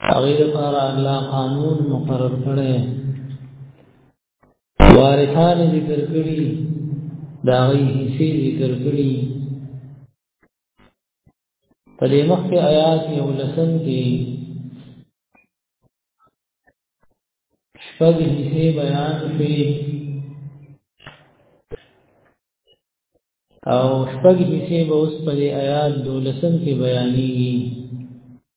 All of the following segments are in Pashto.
هغه لپاره الله قانون مقرر کړي وارثان ذکر کړي دا غي حصے ذکر کړي په دې مخکې آیات یو لسن کې شپږ حصے بیان شوي او شپږ حصے به اوس په آیات دولسم کې بیانېږي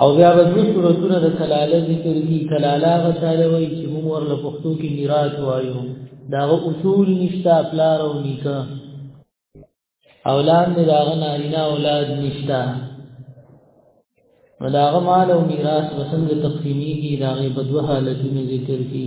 او بیا به دوه صورتونه د کلاله ذکر کی کلاله غساله وای چې موږ ورله پښتو کې میراث وایو دا اصول نشتا پلار او نیکه اولاد نه داغه نارینه اولاد نشتا وداغه مال او میراث وسنګ تقسیمی کی داغه بدوه حالتونه ذکر کی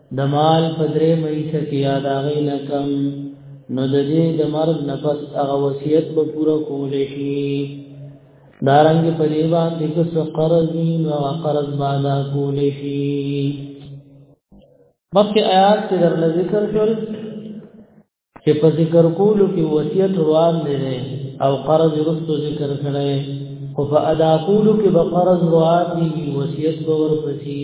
د مال په درې مېسه کې یاد هغه نه کم نو د دې د مرګ نفس هغه وصیت به پوره کول شي دارنګ په دې باندې که څو قرض وي نو قرض باندې کول شي مکه آیات کې در ذکر شول چې په ذکر کولو کې وصیت روان دي او قرض رسو ذکر کړي او په ادا کولو کې به قرض روان دي وصیت به ورپسې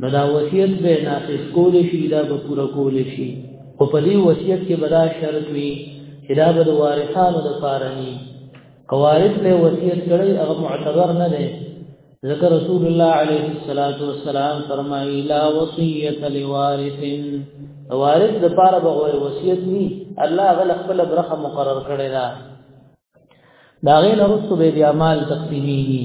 نو دا وصیت به نافذ کول شي دا به پوره کول شي او په دې وصیت کې بلا شرط وي چې دا به د وارثانو لپاره ني قوارث له وصیت کړي هغه معتبر نه دی ذکر رسول الله عليه الصلاه والسلام فرمایي لا وصيه لوارث وارث د پاره به وصیت ني الله غل خپل برخه مقرر کړی دا دا غیر رسو به بیا مال تقسیمیږي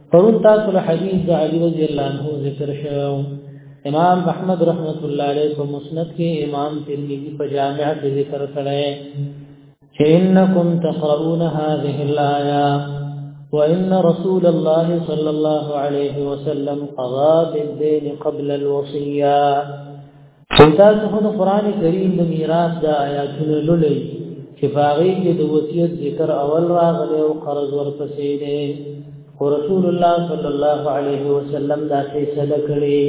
پرون تاسو له حدیث د علی رضی الله عنه ذکر شوو امام احمد رحمت الله علیه په مسند کې امام ترمذی په جامع کې ذکر کړی چې انکم تقرؤون هذه الايه وان رسول الله صلى الله عليه وسلم قضى بالدين قبل الوصيه چې تاسو خو د قران کریم د میراث د آیاتونو لولئ چې باغی کې د وصیت ذکر اول راغلی او قرض ورپسې دی او رسول الله صلی الله علیه وسلم دا فیصله کړې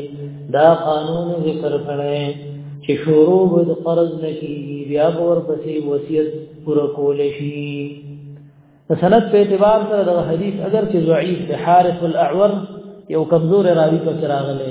دا قانون ذکر کړي چې شروع به د قرض نه کیږي بیا به ورپسې وصیت پوره کول شي سند په اعتبار سره د حدیث اگر چې ضعیف د حارث الاعور یو کمزور راوی په راغله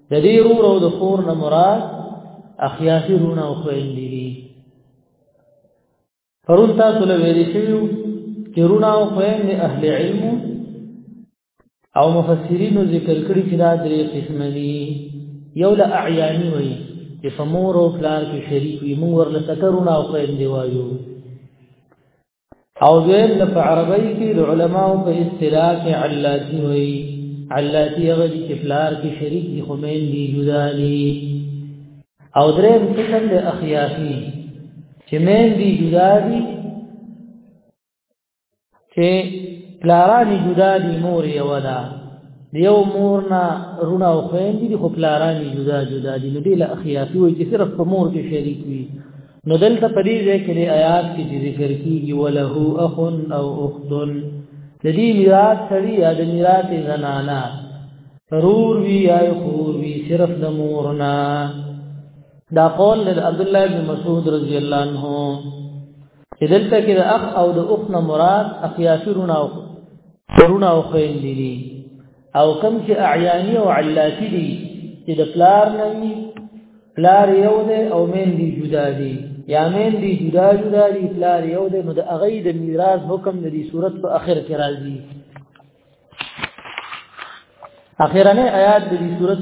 د دې رور او د خور نه مراد اخیاسی رونه او خويندې دي پرون تاسو له ویلې شو چې رونه او خويندې اهل علم او مفسرین ذکر کړی چې دا درې قسمه دي یو له اعیانی وایي چې فمور او پلار کې شریک وي موږ ورله سترونه او خويندې وایو او دویم د عربی کې د علماو په اصطلاح کې علاتی وي علاتی هغه چې پلار کې شریک دي خو مین دي جدا دي او دریم قسم د اخیاسی چې مین دي جدا دي چې پلارانی جدا دي مور یو ده دیو مور نه رونه او خويندې دي خو پلارانی جدا جدا دي نو دی له اخیاسی وي چې صرف په مور کې شریک وي نو دلته په دې ځای کې د آیات کې چې ذکر کیږي وله اخ او اخت د دې میراث سړي یا د میراث زنانا رور وی یا خور وی صرف د مورنا دا قول د عبد الله بن مسعود رضی الله عنه چې دلته کې د اخ او د اخت نه مراد اخیاسرونه او ورونه او خويندې دي او کم چې اعیانی او علاتی دي چې د پلار نه وي پلار یو دی او مین دی جدا دی یا مین دی جدا جدا دی پلار یو دی نو د هغه د میراث حکم د دې صورت په اخر کې راځي اخیرنه آیات د دې صورت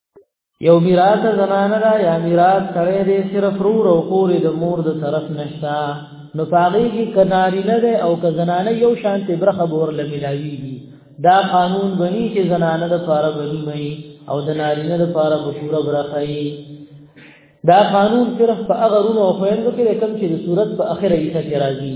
یو میراث زنانه دا یا میراث سره دې صرف رو رو خور د مور د طرف نشتا نو پاغي کې کناری نه ده او که زنانه یو شان ته برخه بور لملاوی دي دا قانون بنی چې زنانه د فاره بنی مې او د نارینه د فاره بشوره برخه یې دا قانون صرف په هغه رونو او خويندو کې کوم چې د صورت په اخره یې ټکی راځي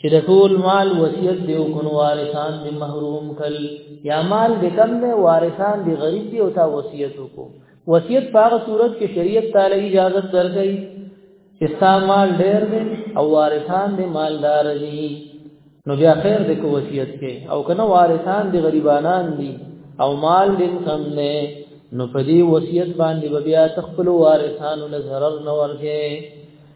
چې د ټول مال وصیت دی او کونو وارثان دی محروم کړي یا مال د کم نه وارثان دی غریب دی او تا وصیت وکړو وصیت په هغه صورت کې شریعت تعالی اجازه درکړي چې ستا مال ډېر دی او وارثان دی مالدار دي نو بیا خیر دې کو وصیت کې او کنه وارثان دی غریبانان دي او مال دې کم نه نو په دې وصیت باندې بیا تخپل وارثانو نه ضرر نه ورکه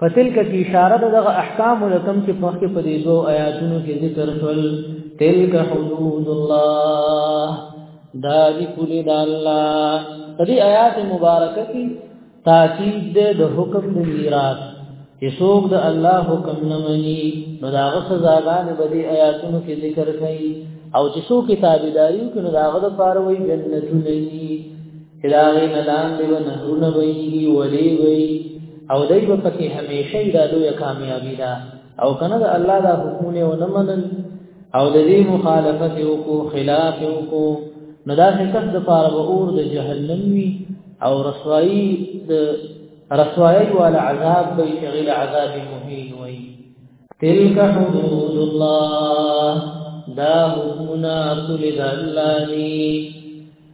په تلک کې اشاره د دغه احکام لکم چې په کې په دې دوه آیاتونو کې ذکر شول تلک حدود الله دا دې کلی د الله په دې آیات مبارکه کې تاکید ده د حکم د میراث چې څوک د الله حکم نه مني نو دا غو سزاګانې به دې آیاتونو کې ذکر کړي او چې څوک تابعداري کوي نو دا غو د پاره وي جنتونه داغی نلان دی و نهرون بیگی ولی بی او دی با پکی همیشه دا دوی کامیابی دا او کنه دا اللہ دا حکمونه و نمنن او د دې مخالفت وکړو خلاف وکړو نو دا حقیقت د پاره به اور د جهنم وي او رسوایی د رسوایی وال عذاب به شغل عذاب مهین وي تلک حدود الله دا حکمنا کل ذلانی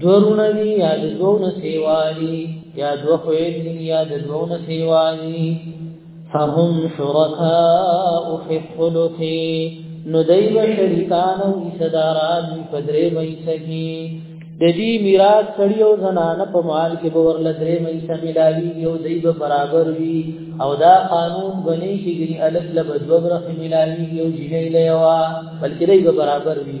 دورونه دي یا د دونه سیوالي یا د خوید دي یا د دونه سیوالي فهم شرکاء فی الثلث نو دای و شریکان او صداران په درې مې سکی د دې میراث کړي او زنانه په مال کې باور لدرې مې سملاوي یو دای به برابر وي او دا قانون غني چې ګری الف لبد وبرخ ملاوي یو جنې لیوا بلکې دای به برابر وي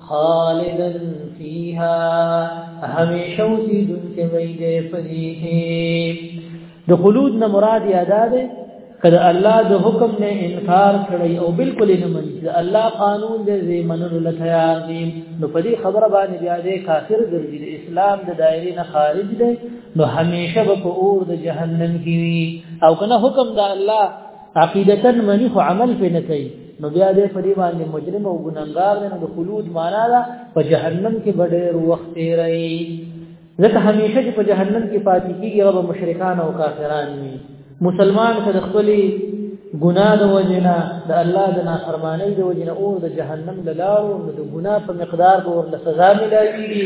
خالدا فيها همیشه اوسیدونکي وي دې پدې د خلود نه مراد یاده ده کله الله د حکم نه انکار کړی او بالکل نه مني د الله قانون دې زی منلو له تیار دي نو په دې خبره باندې بیا دې کافر ګرځي د اسلام د دایرې نه خارج دی نو همیشه به په اور د جهنم کې وي او کنه حکم د الله عقیدتا منی خو عمل په نه کوي نو بیا دې په دې باندې مجرم او ګناګار نه د خلود معنا ده په جهنم کې ډېر وخت تیري ځکه همیشه چې په جهنم کې پاتې کیږي هغه مشرکان او کافران وي مسلمان که د خپل ګناه د وجنه د الله د نافرمانی د وجنه او د جهنم د لارو د ګناه په مقدار به ورله سزا ملایږي